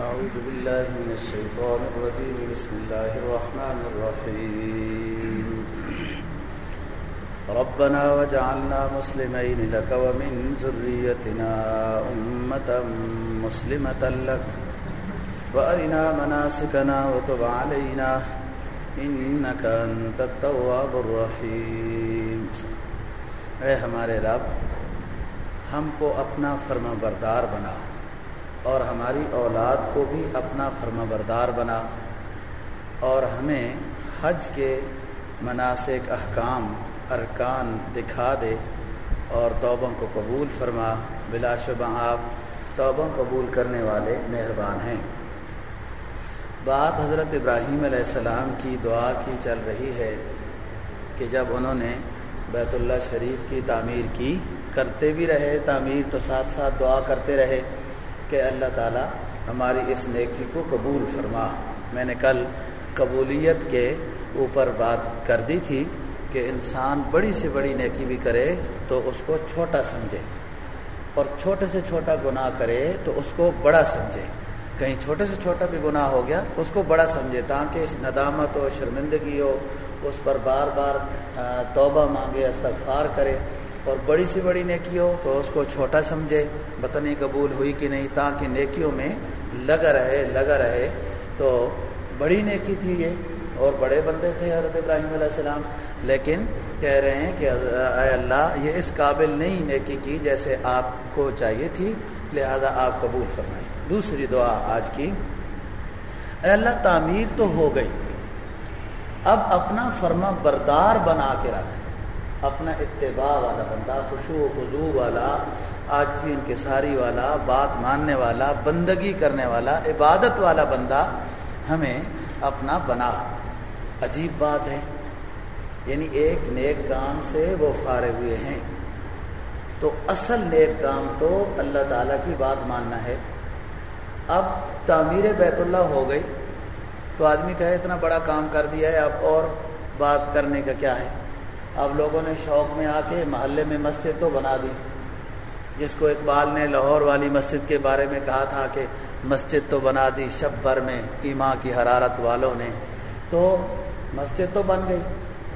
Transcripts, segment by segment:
أعوذ بالله من الشيطان الرجيم. بسم الله الرحمن الرحيم. ربنا وجعلنا مسلمين لك ومن ذريتنا أمة مسلمة لك. وأرنا مناسكنا وتب علينا. إنك أنت التواب الرحيم. اے ہمارے رب، ہم کو اپنا فرما بردار بنا۔ اور ہماری اولاد کو بھی اپنا فرما بردار بنا اور ہمیں حج کے مناسک احکام، ارکان دکھا دے اور توبوں کو قبول فرما۔ بلا شبہ آپ توبوں قبول کرنے والے مہربان ہیں۔ بات حضرت ابراہیم علیہ السلام کی دعا کی چل رہی ہے کہ جب انہوں نے بیت اللہ شریف کی تعمیر کی، کرتے بھی رہے، تعمیر تو ساتھ ساتھ دعا کرتے رہے۔ کہ اللہ تعالیٰ ہماری اس نیکی کو قبول فرما۔ میں نے کل قبولیت کے اوپر بات کر دی تھی کہ انسان بڑی سے بڑی نیکی بھی کرے تو اس کو چھوٹا سمجھے اور چھوٹے سے چھوٹا گناہ کرے تو اس کو بڑا سمجھے۔ کہیں چھوٹے سے چھوٹا بھی گناہ ہو گیا اس کو بڑا سمجھے تاکہ اس ندامت ہو، شرمندگی ہو، اس پر بار بار توبہ مانگے، استغفار کرے۔ اور بڑی سی بڑی نیکی ہو تو اس کو چھوٹا سمجھے بطنی قبول ہوئی کہ نہیں، تاکہ نیکیوں میں لگا رہے لگا رہے۔ تو بڑی نیکی تھی یہ، اور بڑے بندے تھے حضرت ابراہیم علیہ السلام۔ لیکن کہہ رہے ہیں کہ اے اللہ، یہ اس قابل نہیں نیکی کی جیسے آپ کو چاہیے تھی، لہذا آپ قبول فرمائیں۔ دوسری دعا آج کی، اے اللہ، تعمیر تو ہو گئی، اب اپنا فرما بردار بنا کے رکھ۔ اپنا اتباع والا بندہ خوشو و خضو والا، آجزی انکساری والا، بات ماننے والا، بندگی کرنے والا، عبادت والا بندہ ہمیں اپنا بنا۔ عجیب بات ہے۔ یعنی ایک نیک کام سے وہ فارغ ہوئے ہیں۔ تو اصل نیک کام تو اللہ تعالیٰ کی بات ماننا ہے۔ اب تعمیر بیت اللہ ہو گئی۔ تو آدمی کہے، اتنا بڑا کام کر دیا ہے، اب اور بات کرنے کا کیا ہے؟ اب لوگوں نے شوق میں آ کے محلے میں مسجد تو بنا دی۔ جس کو اقبال نے لاہور والی مسجد کے بارے میں کہا تھا کہ مسجد تو بنا دی شب بھر میں ایما کی حرارت والوں نے۔ تو مسجد تو بن گئی۔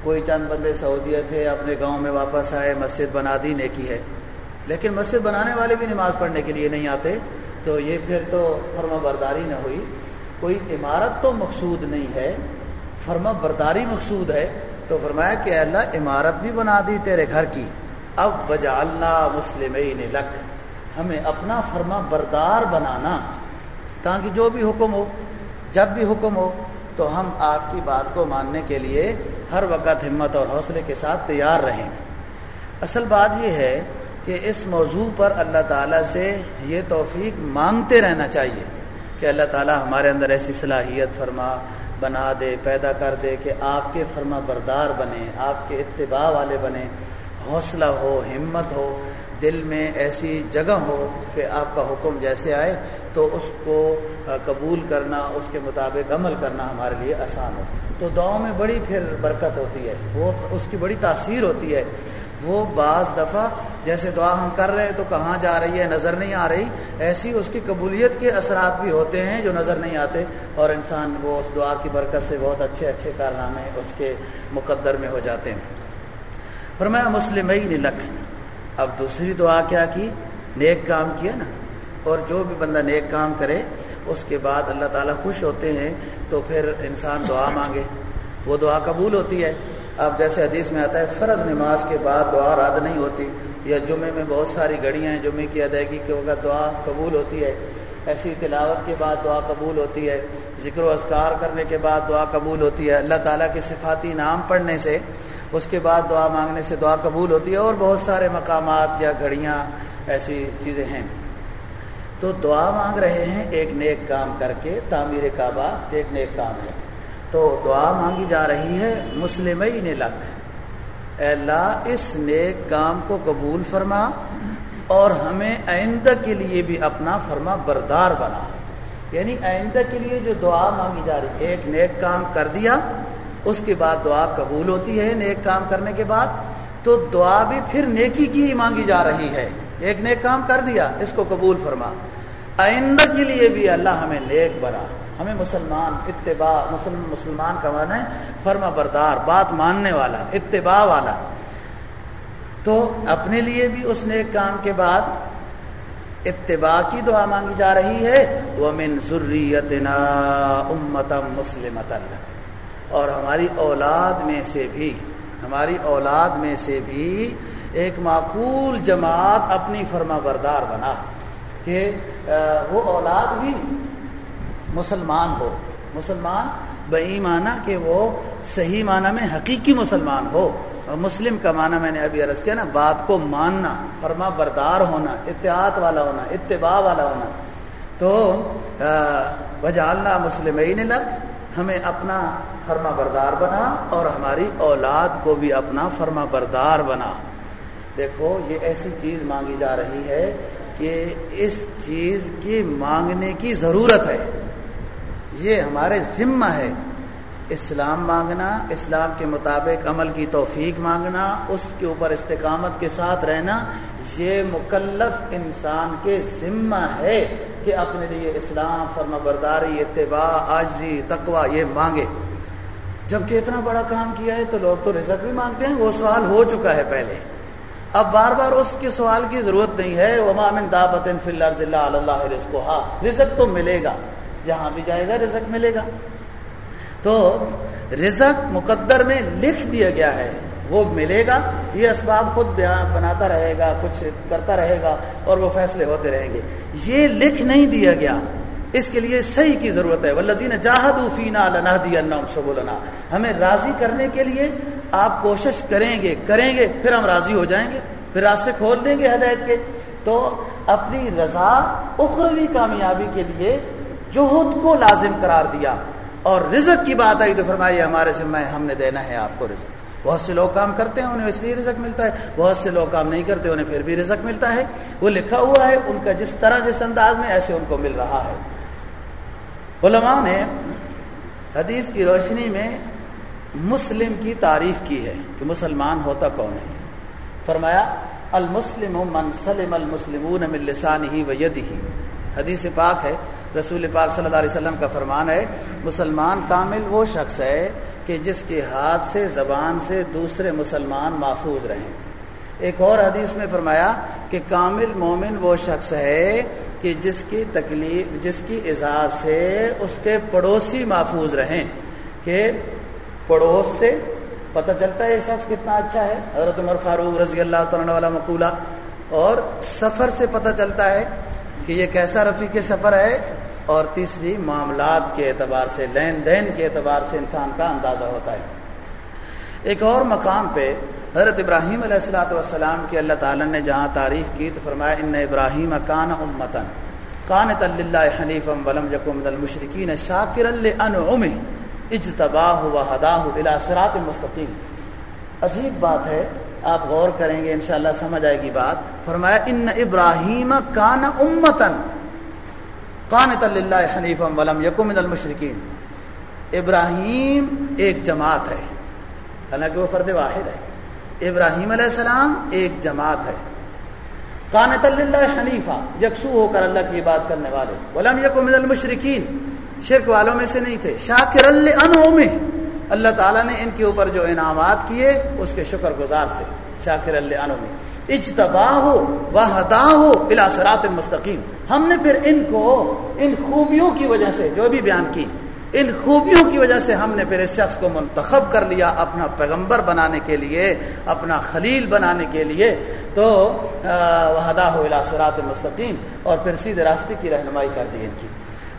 کوئی چند بندے سعودیہ تھے، اپنے گاؤں میں واپس آئے، مسجد بنا دی، نیکی ہے۔ لیکن مسجد بنانے والے بھی نماز پڑھنے کے لیے نہیں آتے۔ تو یہ پھر تو فرما برداری نہ ہوئی۔ کوئی عمارت تو مقصود نہیں ہے، فرما برداری مقصود ہے۔ تو فرمایا کہ اللہ، عمارت بھی بنا دی تیرے گھر کی۔ اب وجالنا مسلم لک۔ ہمیں اپنا فرما بردار بنانا، تاکہ جو بھی حکم ہو، جب بھی حکم ہو، تو ہم آپ کی بات کو ماننے کے لیے ہر وقت ہمت اور حوصلے کے ساتھ تیار رہیں۔ اصل بات یہ ہے کہ اس موضوع پر اللہ تعالیٰ سے یہ توفیق مانگتے رہنا چاہیے کہ اللہ تعالیٰ ہمارے اندر ایسی صلاحیت فرما بنا دے، پیدا کر دے کہ آپ کے فرما بردار بنے، آپ کے اتباع والے بنے۔ حوصلہ ہو، ہمت ہو، دل میں ایسی جگہ ہو کہ آپ کا حکم جیسے آئے تو اس کو قبول کرنا، اس کے مطابق عمل کرنا ہمارے لیے آسان ہو۔ تو دعاؤں میں بڑی پھر برکت ہوتی ہے، وہ اس کی بڑی تاثیر ہوتی ہے۔ وہ بعض دفعہ جیسے دعا ہم کر رہے ہیں تو کہاں جا رہی ہے؟ نظر نہیں آ رہی۔ ایسی اس کی قبولیت کے اثرات بھی ہوتے ہیں جو نظر نہیں آتے، اور انسان وہ اس دعا کی برکت سے بہت اچھے اچھے کارنامے اس کے مقدر میں ہو جاتے ہیں۔ فرمایا مسلم لکھ اب دوسری دعا کیا کی؟ نیک کام کیا نا۔ اور جو بھی بندہ نیک کام کرے، اس کے بعد اللہ تعالیٰ خوش ہوتے ہیں تو پھر انسان دعا مانگے۔ وہ دعا قبول ہوتی ہے۔ اب جیسے حدیث میں آتا ہے، فرض نماز کے بعد دعا رد نہیں ہوتی، یا جمعے میں بہت ساری گھڑیاں ہیں جمعے کی ادائیگی کے وقت دعا قبول ہوتی ہے، ایسی تلاوت کے بعد دعا قبول ہوتی ہے، ذکر و اذکار کرنے کے بعد دعا قبول ہوتی ہے، اللہ تعالیٰ کے صفاتی نام پڑھنے سے، اس کے بعد دعا مانگنے سے دعا قبول ہوتی ہے، اور بہت سارے مقامات یا گھڑیاں ایسی چیزیں ہیں۔ تو دعا مانگ رہے ہیں، ایک نیک کام کر کے تعمیر کعبہ ایک نیک کام ہے۔ تو دعا مانگی جا رہی ہے مسلم لک۔ اے اللہ، اس نیک کام کو قبول فرما اور ہمیں آئندہ کے لیے بھی اپنا فرما بردار بنا۔ یعنی آئندہ کے لیے جو دعا مانگی جا رہی ہے ایک نیک کام کر دیا، اس کے بعد دعا قبول ہوتی ہے نیک کام کرنے کے بعد، تو دعا بھی پھر نیکی کی ہی مانگی جا رہی ہے۔ ایک نیک کام کر دیا، اس کو قبول فرما۔ آئندہ کے لیے بھی اللہ ہمیں نیک بنا۔ ہمیں مسلمان، اتباع، مسلم، مسلمان کا معنی ہے فرما بردار، بات ماننے والا، اتباع والا۔ تو اپنے لیے بھی اس نیک کام کے بعد اتباع کی دعا مانگی جا رہی ہے وہ من ضروریتنا امتم مسلم اور ہماری اولاد میں سے بھی، ہماری اولاد میں سے بھی ایک معقول جماعت اپنی فرما بردار بنا کہ وہ اولاد بھی مسلمان ہو۔ مسلمان بئی معنی کہ وہ صحیح معنی میں حقیقی مسلمان ہو۔ اور مسلم کا معنی میں نے ابھی عرض کیا نا بات کو ماننا، فرما بردار ہونا اتحاد والا ہونا، اتباع والا ہونا۔ تو وجالنا مسلم لگ ہمیں اپنا فرما بردار بنا اور ہماری اولاد کو بھی اپنا فرما بردار بنا۔ دیکھو، یہ ایسی چیز مانگی جا رہی ہے کہ اس چیز کی مانگنے کی ضرورت ہے۔ یہ ہمارے ذمہ ہے۔ اسلام مانگنا، اسلام کے مطابق عمل کی توفیق مانگنا، اس کے اوپر استقامت کے ساتھ رہنا، یہ مکلف انسان کے ذمہ ہے کہ اپنے لیے اسلام فرما برداری اتباع آجزی تقوی یہ مانگے۔ جبکہ اتنا بڑا کام کیا ہے تو لوگ تو رزق بھی مانگتے ہیں، وہ سوال ہو چکا ہے پہلے۔ اب بار بار اس کے سوال کی ضرورت نہیں ہے۔ وما من دعوت فی الارض الا علی اللہ رزقها۔ رزق تو ملے گا۔ جہاں بھی جائے گا رزق ملے گا۔ تو رزق مقدر میں لکھ دیا گیا ہے، وہ ملے گا، یہ اسباب خود بناتا رہے گا، کچھ کرتا رہے گا اور وہ فیصلے ہوتے رہیں گے۔ یہ لکھ نہیں دیا گیا۔ اس کے لیے صحیح کی ضرورت ہے۔ ولزین جاہد فینا لنا دیا سبولنا ہمیں راضی کرنے کے لیے آپ کوشش کریں گے کریں گے، پھر ہم راضی ہو جائیں گے، پھر راستے کھول دیں گے ہدایت کے۔ تو اپنی رضا، اخروی کامیابی کے لیے جوہد کو لازم قرار دیا۔ اور رزق کی بات آئی تو فرمائیے ہمارے ذمہ ہم نے دینا ہے آپ کو رزق۔ بہت سے لوگ کام کرتے ہیں، انہیں اس لیے رزق ملتا ہے۔ بہت سے لوگ کام نہیں کرتے، انہیں پھر بھی رزق ملتا ہے۔ وہ لکھا ہوا ہے، ان کا جس طرح جس انداز میں ایسے ان کو مل رہا ہے۔ علماء نے حدیث کی روشنی میں مسلم کی تعریف کی ہے کہ مسلمان ہوتا کون ہے۔ فرمایا، المسلم من سلم المسلمون من لسانه و حدیث پاک ہے رسول پاک صلی اللہ علیہ وسلم کا فرمان ہے، مسلمان کامل وہ شخص ہے کہ جس کے ہاتھ سے، زبان سے دوسرے مسلمان محفوظ رہیں۔ ایک اور حدیث میں فرمایا کہ کامل مومن وہ شخص ہے کہ جس کی تکلیف، جس کی اعزاز سے اس کے پڑوسی محفوظ رہیں۔ کہ پڑوس سے پتہ چلتا ہے یہ شخص کتنا اچھا ہے۔ حضرت عمر فاروق رضی اللہ تعالیٰ والا مقولہ، اور سفر سے پتہ چلتا ہے کہ یہ کیسا رفیق سفر ہے۔ اور تیسری معاملات کے اعتبار سے، لین دین کے اعتبار سے انسان کا اندازہ ہوتا ہے۔ ایک اور مقام پہ حضرت ابراہیم علیہ السلاۃ والسلام کی اللہ تعالیٰ نے جہاں تعریف کی تو فرمایا، ان ابراہیم کان امتن کان طلّہ حنیف ولم یقم المشرقین شاکر الم اجتباہ و ہداہ الاثرات مستقیم۔ عجیب بات ہے، آپ غور کریں گے انشاءاللہ سمجھ آئے گی بات۔ فرمایا، ان ابراہیم کان امتن کان طلّہ حنیف ولم یقم المشرقین ابراہیم ایک جماعت ہے۔ حالانکہ وہ فرد واحد ہے۔ ابراہیم علیہ السلام ایک جماعت ہے۔ کانت اللہ حنیفہ یکسو ہو کر اللہ کی بات کرنے والے۔ ولم یقم المشرقین شرک والوں میں سے نہیں تھے۔ شاکر میں اللہ تعالیٰ نے ان کے اوپر جو انعامات کیے، اس کے شکر گزار تھے۔ شاکر اللہ میں اجتبا ہو و ہدا ہو الاثرات مستقیم ہم نے پھر ان کو ان خوبیوں کی وجہ سے جو بھی بیان کی، ان خوبیوں کی وجہ سے ہم نے پھر اس شخص کو منتخب کر لیا اپنا پیغمبر بنانے کے لیے، اپنا خلیل بنانے کے لیے۔ تو وحدہ ہو الاثرات مستقیم اور پھر سیدھے راستے کی رہنمائی کر دی ان کی۔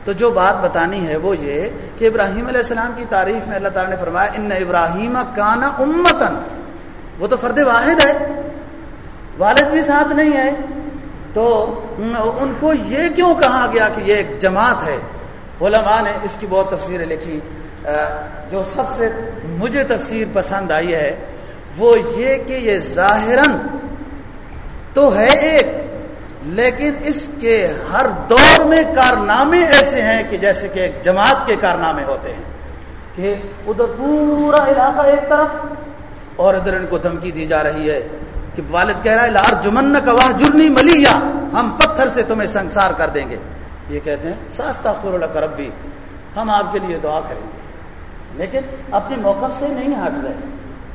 تو جو بات بتانی ہے وہ یہ کہ ابراہیم علیہ السلام کی تعریف میں اللہ تعالیٰ نے فرمایا، ان ابراہیم کانا امتن وہ تو فرد واحد ہے۔ والد بھی ساتھ نہیں ہے۔ تو ان کو یہ کیوں کہا گیا کہ یہ ایک جماعت ہے؟ علماء نے اس کی بہت تفسیریں لکھی۔ جو سب سے مجھے تفسیر پسند آئی ہے، وہ یہ کہ یہ ظاہراً تو ہے ایک، لیکن اس کے ہر دور میں کارنامے ایسے ہیں کہ جیسے کہ ایک جماعت کے کارنامے ہوتے ہیں کہ ادھر پورا علاقہ ایک طرف اور ادھر ان کو دھمکی دی جا رہی ہے۔ کہ والد کہہ رہا ہے، لار جمن کا واہ جرنی ملیا ہم پتھر سے تمہیں سنسار کر دیں گے۔ یہ کہتے ہیں ساستا اللہ ہم آپ کے لیے دعا کریں گے۔ لیکن اپنے موقف سے نہیں ہٹ رہے۔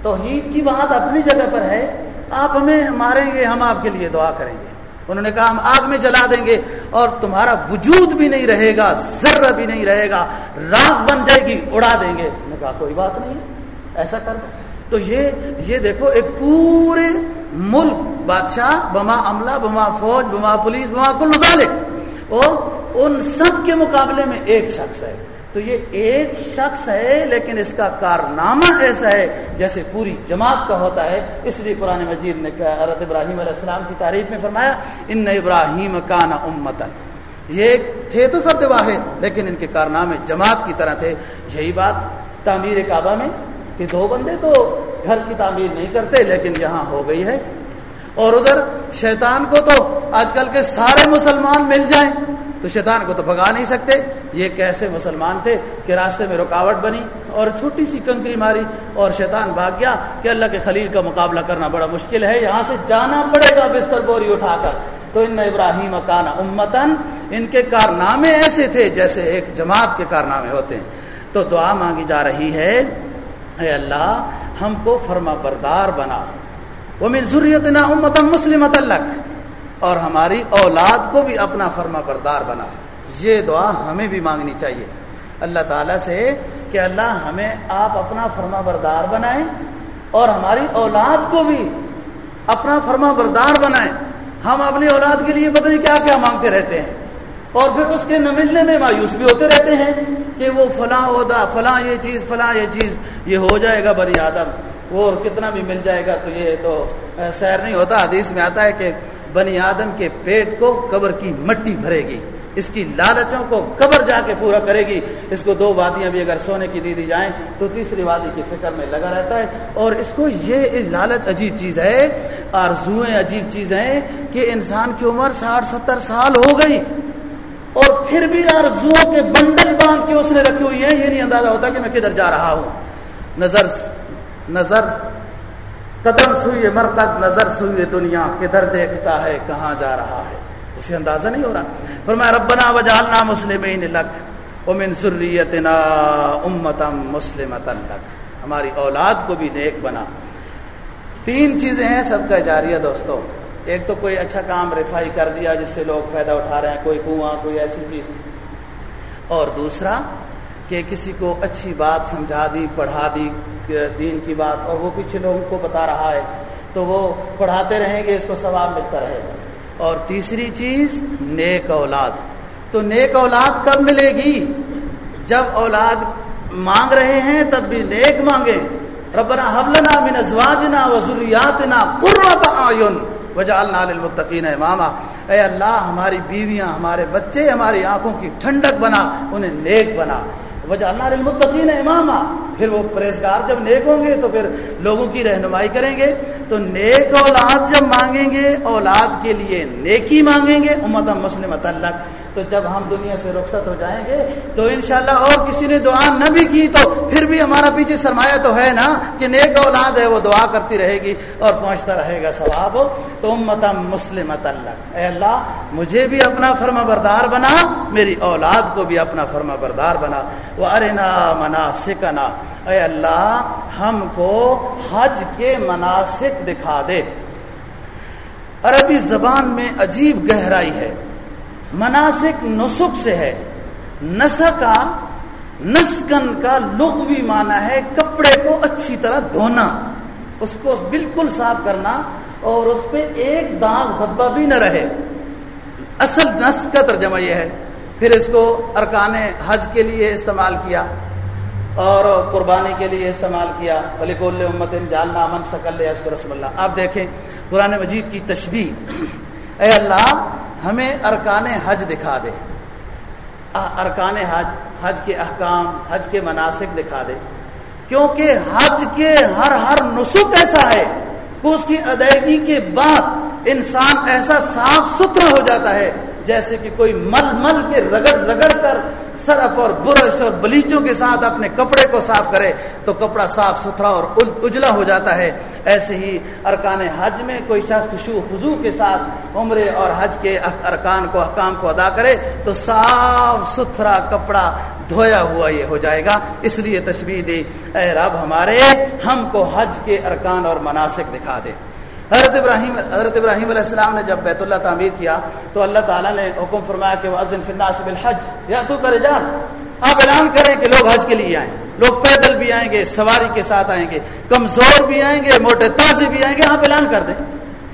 توحید کی بات اپنی جگہ پر ہے، آپ ہمیں ماریں گے، ہم آپ کے لیے دعا کریں گے۔ انہوں نے کہا، ہم آگ میں جلا دیں گے اور تمہارا وجود بھی نہیں رہے گا، ذرہ بھی نہیں رہے گا، راگ بن جائے گی، اڑا دیں گے۔ انہوں نے کہا، کوئی بات نہیں، ایسا کر دیں تو یہ یہ دیکھو، ایک پورے ملک، بادشاہ، بما عملہ، بما فوج، بما پولیس، بما کل ذالک اور ان سب کے مقابلے میں ایک شخص ہے۔ تو یہ ایک شخص ہے، لیکن اس کا کارنامہ ایسا ہے جیسے پوری جماعت کا ہوتا ہے۔ اس لیے قرآن مجید نے کہا، حضرت ابراہیم علیہ السلام کی تعریف میں فرمایا، ان ابراہیم کانا امتن یہ تھے تو فرد واحد، لیکن ان کے کارنامے جماعت کی طرح تھے۔ یہی بات تعمیر کعبہ میں کہ دو بندے تو گھر کی تعمیر نہیں کرتے، لیکن یہاں ہو گئی ہے۔ اور ادھر شیطان کو تو آج کل کے سارے مسلمان مل جائیں، تو شیطان کو تو بھگا نہیں سکتے۔ یہ کیسے مسلمان تھے کہ راستے میں رکاوٹ بنی اور چھوٹی سی کنکری ماری اور شیطان بھاگ گیا کہ اللہ کے خلیل کا مقابلہ کرنا بڑا مشکل ہے، یہاں سے جانا پڑے گا بستر بوری اٹھا کر۔ تو ان ابراہیم کان امتن، ان کے کارنامے ایسے تھے جیسے ایک جماعت کے کارنامے ہوتے ہیں۔ تو دعا مانگی جا رہی ہے، اے اللہ ہم کو فرما بردار بنا۔ وہ من ضروریت نا امتم مسلم اور ہماری اولاد کو بھی اپنا فرما بردار بنا۔ یہ دعا ہمیں بھی مانگنی چاہیے۔ اللہ تعالیٰ سے کہ اللہ ہمیں آپ اپنا فرما بردار بنائیں اور ہماری اولاد کو بھی اپنا فرما بردار بنائیں۔ ہم اپنی اولاد کے لیے پتہ نہیں کیا کیا مانگتے رہتے ہیں۔ اور پھر اس کے نہ ملنے میں مایوس بھی ہوتے رہتے ہیں۔ کہ وہ فلاں عہدہ، فلاں یہ چیز، فلاں یہ چیز، یہ ہو جائے گا بری آدم۔ وہ اور کتنا بھی مل جائے گا تو یہ تو سیر نہیں ہوتا۔ حدیث میں آتا ہے کہ بنی آدم کے پیٹ کو قبر کی مٹی بھرے گی۔ اس کی لالچوں کو قبر جا کے پورا کرے گی۔ اس کو دو وادیاں بھی اگر سونے کی دی دی جائیں تو تیسری وادی کی فکر میں لگا رہتا ہے۔ اور اس کو یہ لالچ عجیب چیز ہے، آرزوئیں عجیب چیز ہیں کہ انسان کی عمر ساٹھ، ستر سال ہو گئی۔ اور پھر بھی آرزوؤں کے بنڈل باندھ کے اس نے رکھی ہوئی ہیں یہ نہیں اندازہ ہوتا کہ میں کدھر جا رہا ہوں۔ نظر نظر، قدم سوئی مرکز نظر سوئی دنیا، کدھر دیکھتا ہے، کہاں جا رہا ہے۔ اسے اندازہ نہیں ہو رہا۔ فرمایا، ربنا وجعلنا مسلمین لک، ومن ذریتنا امتا مسلمتا لک۔ ہماری اولاد کو بھی نیک بنا۔ تین چیزیں ہیں صدقہ جاریہ دوستو۔ ایک تو کوئی اچھا کام رفائی کر دیا جس سے لوگ فائدہ اٹھا رہے ہیں، کوئی کنواں، کوئی ایسی چیز۔ اور دوسرا، کہ کسی کو اچھی بات سمجھا دی، پڑھا دی دین کی بات، اور وہ پیچھے لوگوں کو بتا رہا ہے، تو وہ پڑھاتے رہیں گے، اس کو ثواب ملتا رہے گا۔ اور تیسری چیز، نیک اولاد۔ تو نیک اولاد کب ملے گی؟ جب اولاد مانگ رہے ہیں، تب بھی نیک مانگے۔ ربنا حبلنا من ازواجنا و ذریاتنا قرۃ اعین۔ وجعلنا للمتقین اماما۔ اے اللہ، ہماری بیویاں، ہمارے بچے، ہماری آنکھوں کی ٹھنڈک بنا، انہیں نیک بنا۔ وجعلنا اللہ اماما۔ امامہ پھر وہ پرہیزگار جب نیک ہوں گے تو پھر لوگوں کی رہنمائی کریں گے۔ تو نیک اولاد جب مانگیں گے، اولاد کے لیے نیکی مانگیں گے امت مسلم تعلق تو جب ہم دنیا سے رخصت ہو جائیں گے، تو انشاءاللہ اور کسی نے دعا نہ بھی کی تو پھر بھی ہمارا پیچھے سرمایہ تو ہے نا کہ نیک اولاد ہے، وہ دعا کرتی رہے گی اور پہنچتا رہے گا ثواب. تو امت مسلم اللہ اے اللہ، مجھے بھی اپنا فرما بردار بنا، میری اولاد کو بھی اپنا فرما بردار بنا۔ وہ ارنا مناسک اے اللہ، ہم کو حج کے مناسک دکھا دے۔ عربی زبان میں عجیب گہرائی ہے۔ مناسک نسخ سے ہے۔ نسکا نسکن کا لغوی معنی ہے کپڑے کو اچھی طرح دھونا۔ اس کو بالکل صاف کرنا اور اس پہ ایک داغ دھبا بھی نہ رہے۔ اصل نس کا ترجمہ یہ ہے۔ پھر اس کو ارکان حج کے لیے استعمال کیا اور قربانی کے لیے استعمال کیا۔ بلی کو امت جالنا امن سکل رسم اللہ۔ آپ دیکھیں قرآن مجید کی تشبیح۔ اے اللہ ہمیں ارکان حج دکھا دے۔ ارکان حج حج کے احکام، حج کے مناسب دکھا دے۔ کیونکہ حج کے ہر ہر نسخ ایسا ہے کہ اس کی ادائیگی کے بعد انسان ایسا صاف ستھرا ہو جاتا ہے، جیسے کہ کوئی مل مل کے رگڑ رگڑ کر صرف اور برش اور بلیچوں کے ساتھ اپنے کپڑے کو صاف کرے تو کپڑا صاف ستھرا اور اجلا ہو جاتا ہے۔ ایسے ہی ارکان حج میں کوئی شخص خوشو خضو کے ساتھ عمرے اور حج کے ارکان کو احکام کو ادا کرے تو صاف ستھرا کپڑا دھویا ہوا یہ ہو جائے گا۔ اس لیے تشبیح دی، اے رب ہمارے، ہم کو حج کے ارکان اور مناسک دکھا دے۔ حضرت ابراہیم حضرت ابراہیم علیہ السلام نے جب بیت اللہ تعمیر کیا تو اللہ تعالیٰ نے حکم فرمایا کہ وہ عظم الحج یا تو کرے جان آپ اعلان کریں کہ لوگ حج کے لیے آئیں۔ لوگ پیدل بھی آئیں گے، سواری کے ساتھ آئیں گے، کمزور بھی آئیں گے، موٹے تازے بھی آئیں گے، آپ اعلان کر دیں۔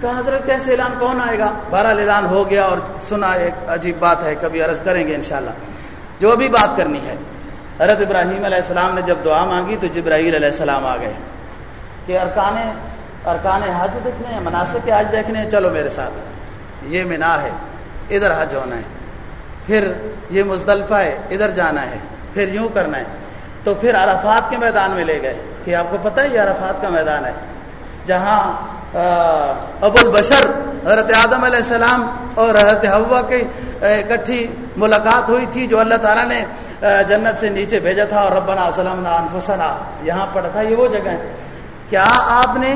کہا، حضرت، کیسے اعلان؟ کون آئے گا؟ بہرحال اعلان ہو گیا اور سنا ایک عجیب بات ہے، کبھی عرض کریں گے انشاءاللہ۔ جو ابھی بات کرنی ہے، حضرت ابراہیم علیہ السلام نے جب دعا مانگی تو جبرائیل علیہ السلام آ گئے کہ ارکان ارکان حج دیکھنے ہیں، مناسب کے حج دیکھنے ہیں، چلو میرے ساتھ۔ یہ منا ہے، ادھر حج ہونا ہے، پھر یہ مزدلفہ ہے، ادھر جانا ہے، پھر یوں کرنا ہے۔ تو پھر عرفات کے میدان میں لے گئے، کہ آپ کو پتہ ہے یہ عرفات کا میدان ہے۔ جہاں ابو البشر، حضرت آدم علیہ السلام اور حضرت ہوا کی اکٹھی ملاقات ہوئی تھی، جو اللہ تعالیٰ نے جنت سے نیچے بھیجا تھا، اور ربنا وسلم انفسنا۔ یہاں پڑھا تھا، یہ وہ جگہ ہے۔ کیا آپ نے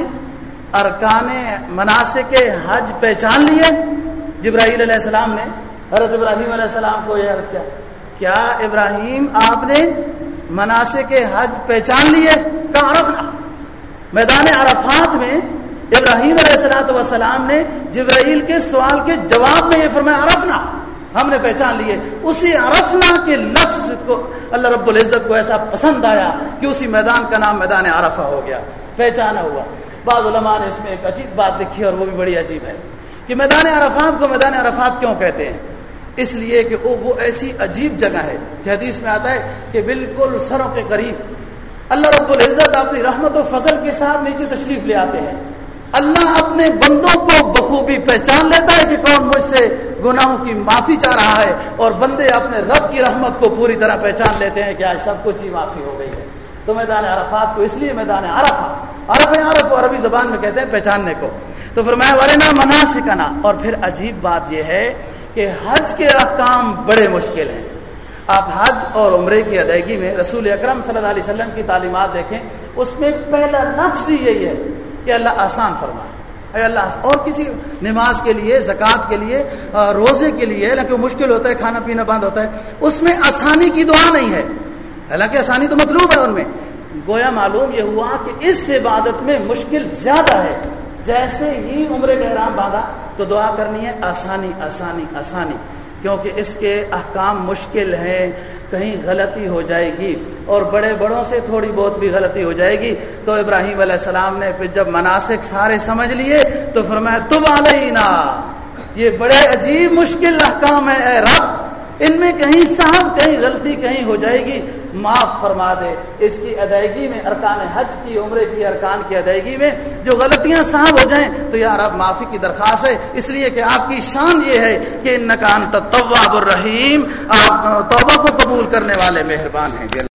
ارکان مناسب حج پہچان لیے۔ جبراہیل علیہ السلام نے، حضرت ابراہیم علیہ السلام کو یہ عرض کیا کیا ابراہیم آپ نے مناسب حج پہچان لیے؟ کہاں عرفنا۔ میدان عرفات میں ابراہیم علیہ السلاۃ والسلام نے جبرائیل کے سوال کے جواب میں یہ فرمایا، عرفنا، ہم نے پہچان لیے۔ اسی عرفنا کے لفظ کو اللہ رب العزت کو ایسا پسند آیا کہ اسی میدان کا نام میدان عرفہ ہو گیا، پہچانا ہوا۔ بعض علماء نے اس میں ایک عجیب بات لکھی اور وہ بھی بڑی عجیب ہے کہ میدان عرفات کو میدان عرفات کیوں کہتے ہیں؟ اس لیے کہ وہ ایسی عجیب جگہ ہے کہ حدیث میں آتا ہے کہ بالکل سروں کے قریب اللہ رب العزت اپنی رحمت و فضل کے ساتھ نیچے تشریف لے آتے ہیں۔ اللہ اپنے بندوں کو بخوبی پہچان لیتا ہے کہ کون مجھ سے گناہوں کی معافی چاہ رہا ہے اور بندے اپنے رب کی رحمت کو پوری طرح پہچان لیتے ہیں کہ آج سب کچھ ہی معافی ہو گئی ہے۔ تو میدان عرفات کو اس لیے میدان عرفہ عرف عرف کو عربی زبان میں کہتے ہیں پہچاننے کو۔ تو پھر میں ورنہ منا سکنا اور پھر عجیب بات یہ ہے کہ حج کے احکام بڑے مشکل ہیں۔ آپ حج اور عمرے کی ادائیگی میں رسول اکرم صلی اللہ علیہ وسلم کی تعلیمات دیکھیں، اس میں پہلا لفظ ہی یہی ہے کہ اللہ آسان فرمائے۔ اے اللہ، اور کسی نماز کے لیے، زکوٰۃ کے لیے، روزے کے لیے لیکن مشکل ہوتا ہے، کھانا پینا بند ہوتا ہے، اس میں آسانی کی دعا نہیں ہے۔ حالانکہ آسانی تو مطلوب ہے ان میں۔ گویا معلوم یہ ہوا کہ اس عبادت میں مشکل زیادہ ہے۔ جیسے ہی عمر احرام باندھا تو دعا کرنی ہے، آسانی آسانی آسانی، کیونکہ اس کے احکام مشکل ہیں، کہیں غلطی ہو جائے گی اور بڑے بڑوں سے تھوڑی بہت بھی غلطی ہو جائے گی۔ تو ابراہیم علیہ السلام نے پھر جب مناسک سارے سمجھ لیے تو فرمایا تم علینا، یہ بڑے عجیب مشکل احکام ہے اے رب، ان میں کہیں صاحب، کہیں غلطی کہیں ہو جائے گی۔ معاف فرما دے۔ اس کی ادائیگی میں ارکان حج کی عمرے کی ارکان کی ادائیگی میں جو غلطیاں صاحب ہو جائیں تو یار اب معافی کی درخواست ہے۔ اس لیے کہ آپ کی شان یہ ہے کہ نکان تواب الرحیم، آپ توبہ کو قبول کرنے والے مہربان ہیں۔